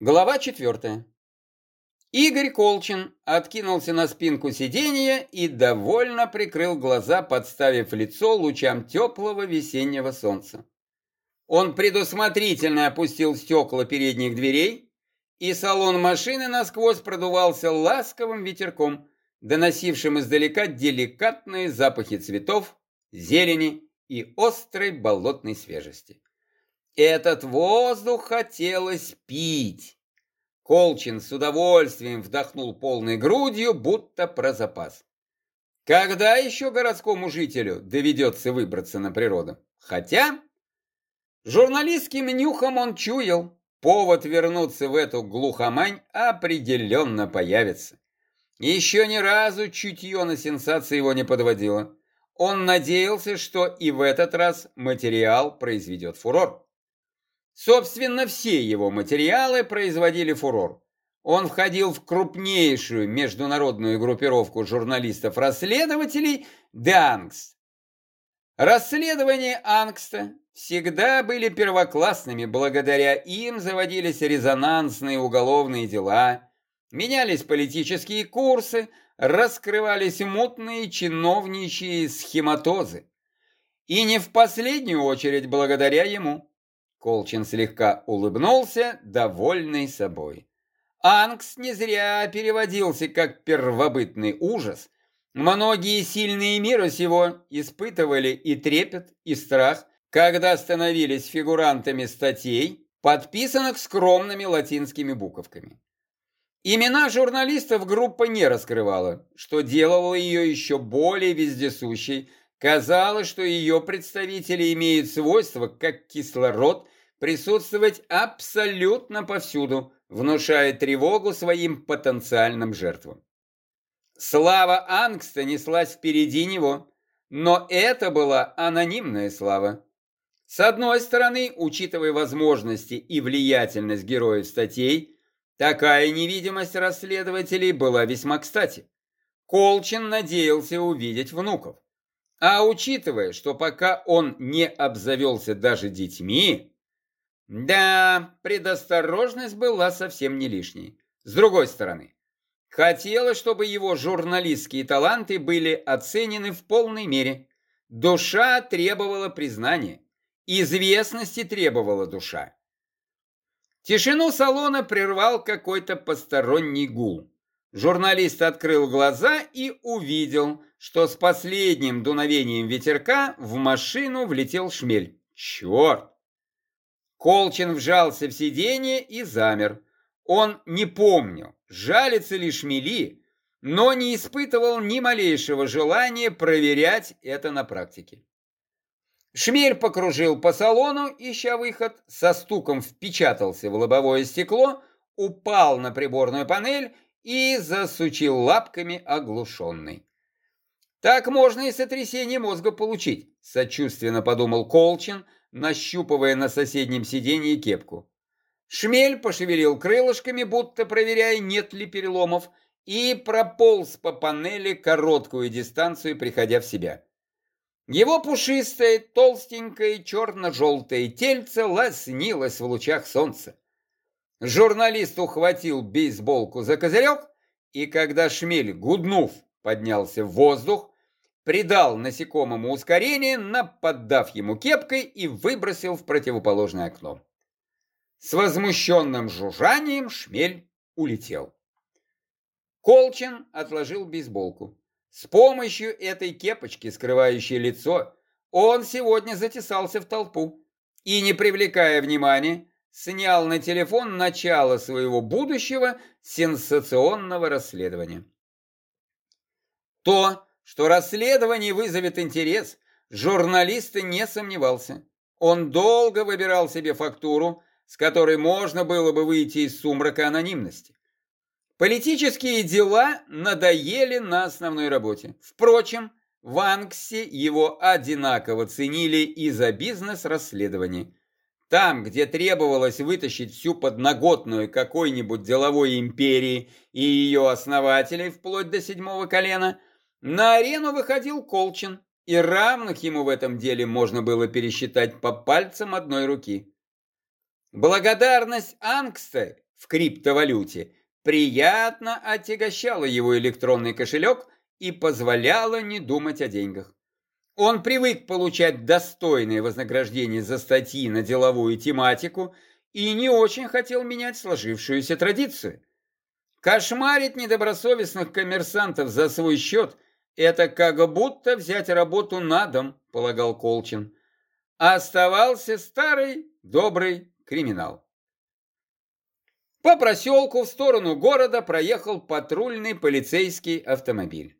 Глава четвертая. Игорь Колчин откинулся на спинку сиденья и довольно прикрыл глаза, подставив лицо лучам теплого весеннего солнца. Он предусмотрительно опустил стекла передних дверей, и салон машины насквозь продувался ласковым ветерком, доносившим издалека деликатные запахи цветов, зелени и острой болотной свежести. Этот воздух хотелось пить. Колчин с удовольствием вдохнул полной грудью, будто про запас. Когда еще городскому жителю доведется выбраться на природу? Хотя, журналистским нюхом он чуял, повод вернуться в эту глухомань определенно появится. Еще ни разу чутье на сенсации его не подводило. Он надеялся, что и в этот раз материал произведет фурор. Собственно, все его материалы производили фурор. Он входил в крупнейшую международную группировку журналистов-расследователей «Дангст». Расследования Ангста всегда были первоклассными, благодаря им заводились резонансные уголовные дела, менялись политические курсы, раскрывались мутные чиновничьи схематозы. И не в последнюю очередь благодаря ему. Колчин слегка улыбнулся, довольный собой. Ангс не зря переводился как первобытный ужас. Многие сильные мира сего испытывали и трепет, и страх, когда становились фигурантами статей, подписанных скромными латинскими буковками. Имена журналистов группа не раскрывала, что делало ее еще более вездесущей, Казалось, что ее представители имеют свойство, как кислород, присутствовать абсолютно повсюду, внушая тревогу своим потенциальным жертвам. Слава Ангста неслась впереди него, но это была анонимная слава. С одной стороны, учитывая возможности и влиятельность героев статей, такая невидимость расследователей была весьма кстати. Колчин надеялся увидеть внуков. А учитывая, что пока он не обзавелся даже детьми, да, предосторожность была совсем не лишней. С другой стороны, хотелось, чтобы его журналистские таланты были оценены в полной мере. Душа требовала признания, известности требовала душа. Тишину салона прервал какой-то посторонний гул. Журналист открыл глаза и увидел, что с последним дуновением ветерка в машину влетел шмель. Черт! Колчин вжался в сиденье и замер. Он не помнил, жалится ли шмели, но не испытывал ни малейшего желания проверять это на практике. Шмель покружил по салону, ища выход, со стуком впечатался в лобовое стекло, упал на приборную панель и засучил лапками оглушенный. Так можно и сотрясение мозга получить, сочувственно подумал Колчин, нащупывая на соседнем сиденье кепку. Шмель пошевелил крылышками, будто проверяя, нет ли переломов, и прополз по панели короткую дистанцию, приходя в себя. Его пушистое, толстенькое, черно-желтое тельце лоснилось в лучах солнца. Журналист ухватил бейсболку за козырек, и когда шмель, гуднув, поднялся в воздух, придал насекомому ускорение, наподдав ему кепкой и выбросил в противоположное окно. С возмущенным жужжанием шмель улетел. Колчин отложил бейсболку. С помощью этой кепочки, скрывающей лицо, он сегодня затесался в толпу и, не привлекая внимания, снял на телефон начало своего будущего сенсационного расследования. То, что расследование вызовет интерес, журналист не сомневался. Он долго выбирал себе фактуру, с которой можно было бы выйти из сумрака анонимности. Политические дела надоели на основной работе. Впрочем, в Анксе его одинаково ценили и за бизнес-расследование. Там, где требовалось вытащить всю подноготную какой-нибудь деловой империи и ее основателей вплоть до седьмого колена, на арену выходил Колчин, и равных ему в этом деле можно было пересчитать по пальцам одной руки. Благодарность Ангста в криптовалюте приятно отягощала его электронный кошелек и позволяла не думать о деньгах. Он привык получать достойное вознаграждение за статьи на деловую тематику и не очень хотел менять сложившуюся традицию. Кошмарить недобросовестных коммерсантов за свой счет – это как будто взять работу на дом, полагал Колчин. Оставался старый добрый криминал. По проселку в сторону города проехал патрульный полицейский автомобиль.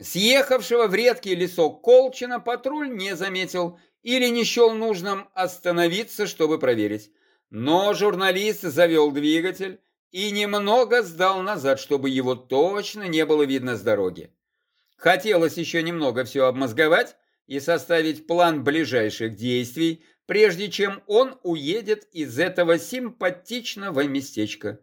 Съехавшего в редкий лесок Колчина патруль не заметил или не счел нужным остановиться, чтобы проверить. Но журналист завел двигатель и немного сдал назад, чтобы его точно не было видно с дороги. Хотелось еще немного все обмозговать и составить план ближайших действий, прежде чем он уедет из этого симпатичного местечка.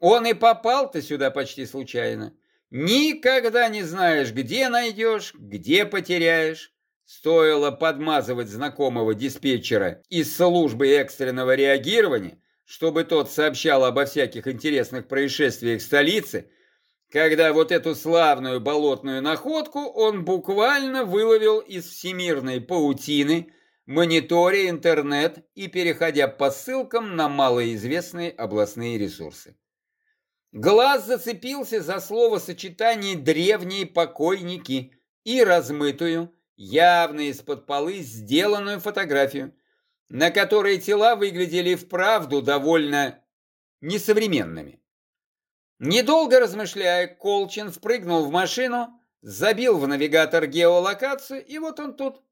Он и попал-то сюда почти случайно. Никогда не знаешь, где найдешь, где потеряешь. Стоило подмазывать знакомого диспетчера из службы экстренного реагирования, чтобы тот сообщал обо всяких интересных происшествиях в столице, когда вот эту славную болотную находку он буквально выловил из всемирной паутины, мониторя интернет и переходя по ссылкам на малоизвестные областные ресурсы. Глаз зацепился за словосочетание «древние покойники» и размытую, явно из-под полы сделанную фотографию, на которой тела выглядели вправду довольно несовременными. Недолго размышляя, Колчин впрыгнул в машину, забил в навигатор геолокацию, и вот он тут.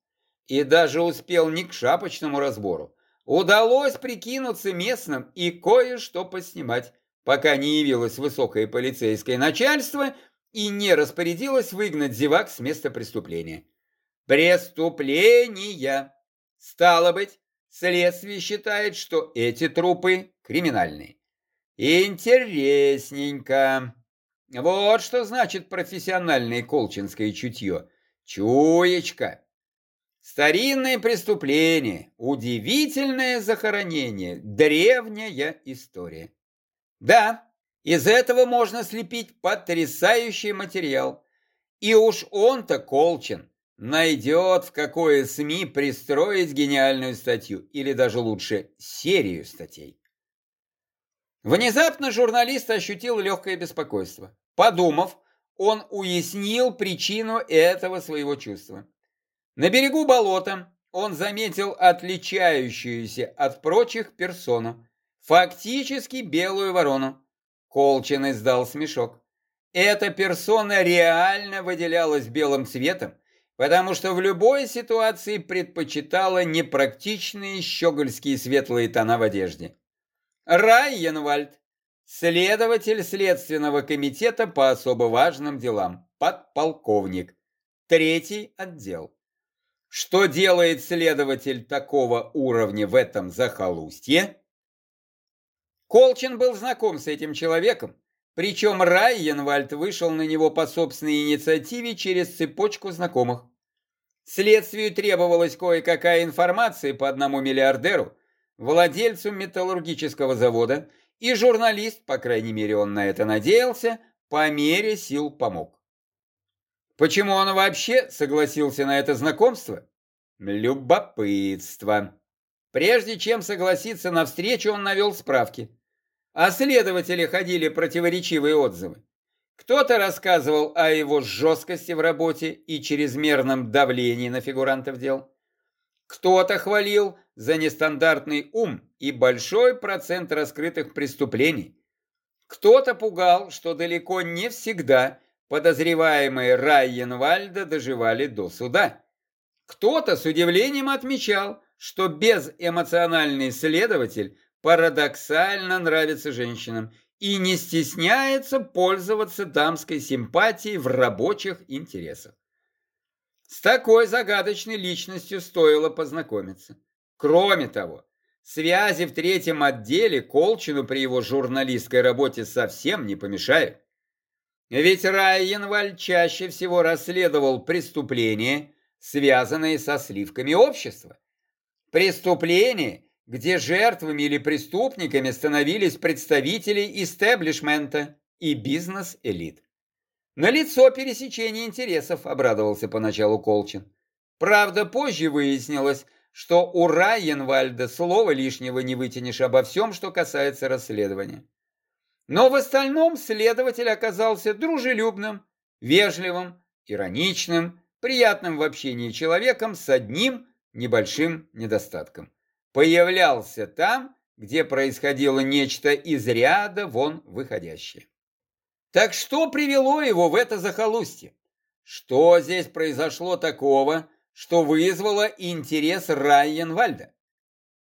И даже успел не к шапочному разбору. Удалось прикинуться местным и кое-что поснимать пока не явилось высокое полицейское начальство и не распорядилось выгнать зевак с места преступления. Преступления! Стало быть, следствие считает, что эти трупы криминальные. Интересненько. Вот что значит профессиональное колчинское чутье. Чуечка. Старинное преступление, удивительное захоронение, древняя история. Да, из этого можно слепить потрясающий материал. И уж он-то, Колчин, найдет, в какое СМИ пристроить гениальную статью, или даже лучше, серию статей. Внезапно журналист ощутил легкое беспокойство. Подумав, он уяснил причину этого своего чувства. На берегу болота он заметил отличающуюся от прочих персону, Фактически белую ворону. Колчин издал смешок. Эта персона реально выделялась белым цветом, потому что в любой ситуации предпочитала непрактичные щегольские светлые тона в одежде. Райенвальд, следователь Следственного комитета по особо важным делам, подполковник, третий отдел. Что делает следователь такого уровня в этом захолустье? Колчин был знаком с этим человеком, причем Райенвальд вышел на него по собственной инициативе через цепочку знакомых. Следствию требовалась кое-какая информация по одному миллиардеру, владельцу металлургического завода, и журналист, по крайней мере он на это надеялся, по мере сил помог. Почему он вообще согласился на это знакомство? Любопытство. Прежде чем согласиться на встречу, он навел справки. А следователи ходили противоречивые отзывы. Кто-то рассказывал о его жесткости в работе и чрезмерном давлении на фигурантов дел. Кто-то хвалил за нестандартный ум и большой процент раскрытых преступлений. Кто-то пугал, что далеко не всегда подозреваемые Райенвальда доживали до суда. Кто-то с удивлением отмечал, что безэмоциональный следователь парадоксально нравится женщинам и не стесняется пользоваться дамской симпатией в рабочих интересах. С такой загадочной личностью стоило познакомиться. Кроме того, связи в третьем отделе Колчину при его журналистской работе совсем не помешают. Ведь Райенваль чаще всего расследовал преступления, связанные со сливками общества. Преступления, где жертвами или преступниками становились представители истеблишмента и бизнес-элит. На лицо пересечение интересов, обрадовался поначалу Колчин. Правда, позже выяснилось, что у Райенвальда слова лишнего не вытянешь обо всем, что касается расследования. Но в остальном следователь оказался дружелюбным, вежливым, ироничным, приятным в общении человеком с одним небольшим недостатком. Появлялся там, где происходило нечто из ряда вон выходящее. Так что привело его в это захолустье? Что здесь произошло такого, что вызвало интерес Райенвальда?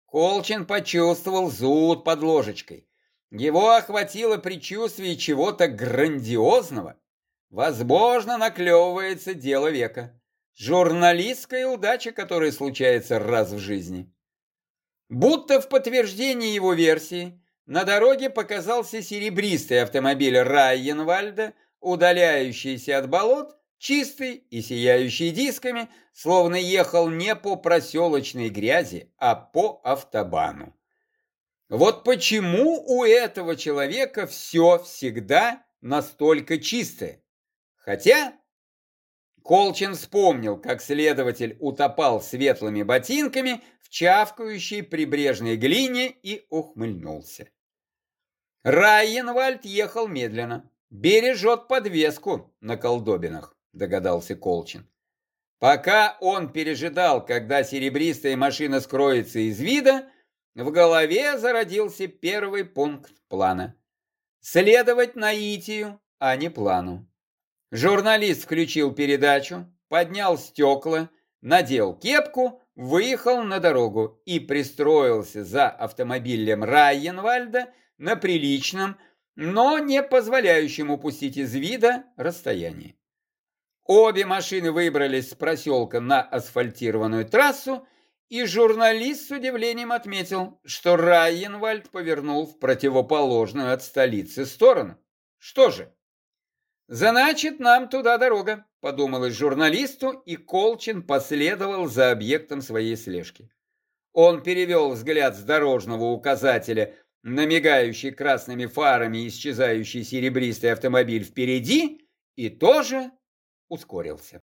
Колчин почувствовал зуд под ложечкой. Его охватило предчувствие чего-то грандиозного. Возможно, наклевывается дело века. Журналистская удача, которая случается раз в жизни. Будто в подтверждение его версии, на дороге показался серебристый автомобиль Райенвальда, удаляющийся от болот, чистый и сияющий дисками, словно ехал не по проселочной грязи, а по автобану. Вот почему у этого человека все всегда настолько чистое. Хотя Колчин вспомнил, как следователь утопал светлыми ботинками в чавкающей прибрежной глине и ухмыльнулся. Райенвальд ехал медленно. Бережет подвеску на колдобинах, догадался Колчин. Пока он пережидал, когда серебристая машина скроется из вида, в голове зародился первый пункт плана. Следовать наитию, а не плану. Журналист включил передачу, поднял стекла, надел кепку, выехал на дорогу и пристроился за автомобилем Райенвальда на приличном, но не позволяющем упустить из вида расстоянии. Обе машины выбрались с проселка на асфальтированную трассу и журналист с удивлением отметил, что Райенвальд повернул в противоположную от столицы сторону. Что же? Значит, нам туда дорога, подумалось журналисту, и Колчин последовал за объектом своей слежки. Он перевел взгляд с дорожного указателя на мигающий красными фарами исчезающий серебристый автомобиль впереди и тоже ускорился.